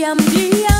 diam-diam